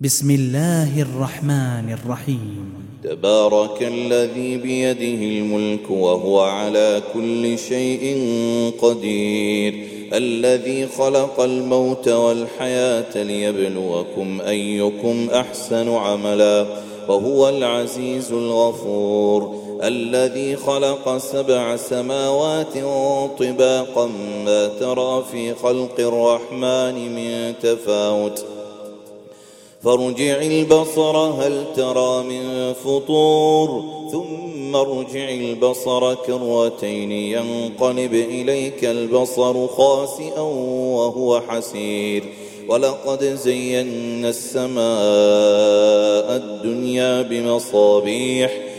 بسم الله الرحمن الرحيم. تبارك الذي بيده الملك وهو على كل شيء قدير. الذي خلق الموت والحياة ليبلوكم أيكم أحسن عملا. وهو العزيز الغفور. الذي خلق سبع سماوات طباقا ما ترى في خلق الرحمن من تفاوت. فارجع البصر هل ترى من فطور؟ ثم ارجع البصر كرتين ينقلب إليك البصر خاسئا وهو حسير. ولقد زينا السماء الدنيا بمصابيح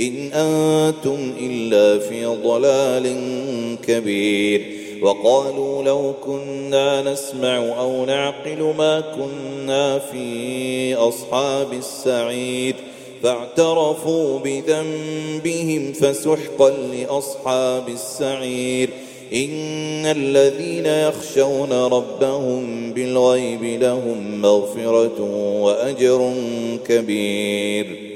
إن أنتم إلا في ضلال كبير. وقالوا لو كنا نسمع أو نعقل ما كنا في أصحاب السعير. فاعترفوا بذنبهم فسحقا لأصحاب السعير. إن الذين يخشون ربهم بالغيب لهم مغفرة وأجر كبير.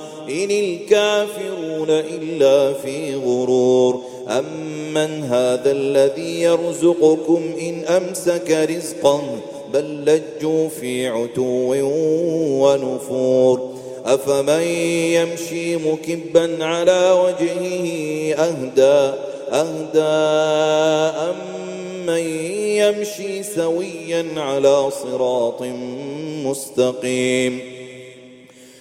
إن الكافرون إلا في غرور. أمن هذا الذي يرزقكم إن أمسك رزقا بل لجوا في عتو ونفور. أفمن يمشي مكبا على وجهه أهدى أهدى أمن يمشي سويا على صراط مستقيم.